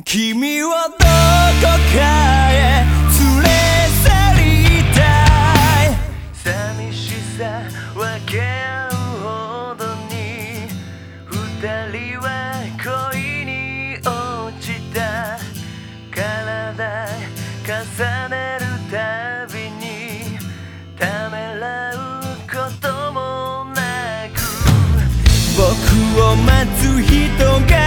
君はどこかへ連れ去りたい。寂しさ分け合うほどに二人は恋に落ちた。体重ねるたびにためらうこともなく。僕を待つ人が